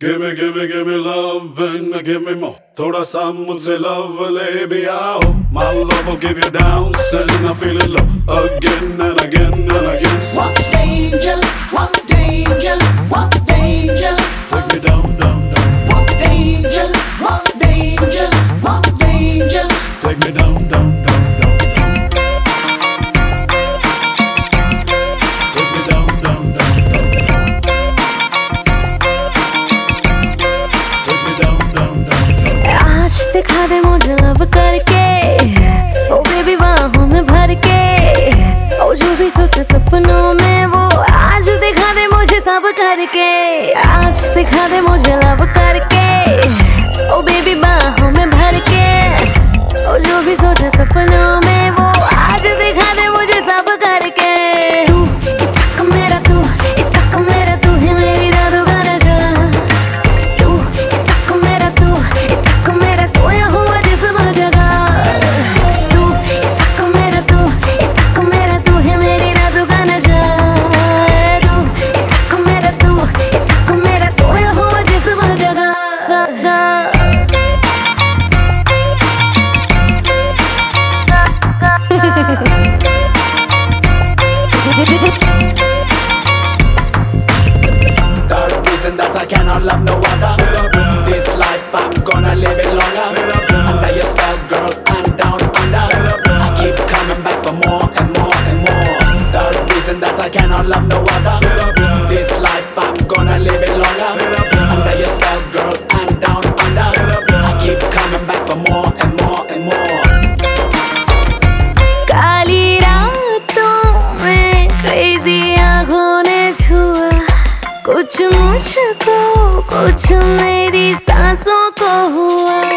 Give me, give me, give me love and give me more. Thoda सा मुझसे love le भी आओ My love will give you down and I feel it low. Again and again and again. What danger, what danger, what danger? Take me down, down, down. What danger, what danger, what danger? Take me down, down. दिखा दे मुझे love करके। oh, ओ baby बाहों में भर के ओ oh, जो भी सोचे सपनों में वो आज दिखा दे मुझे सब करके। आज दिखा दे मुझे लव कर कुछ मुझको कुछ मेरी सांसों को हुआ।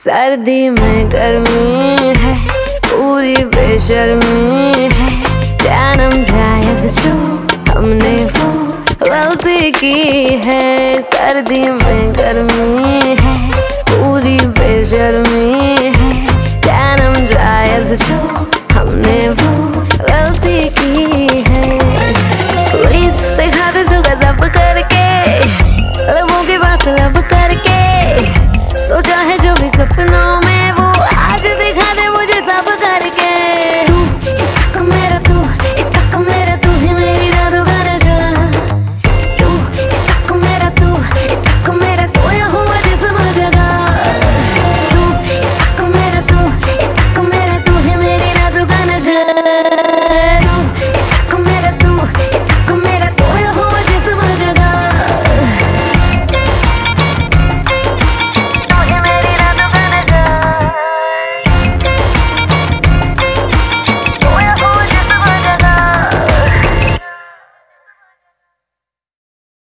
सर्दी में गर्मी है, पूरी बेशर्मी है। जानम जायज़ जो हमने वो गलती की है सर्दी में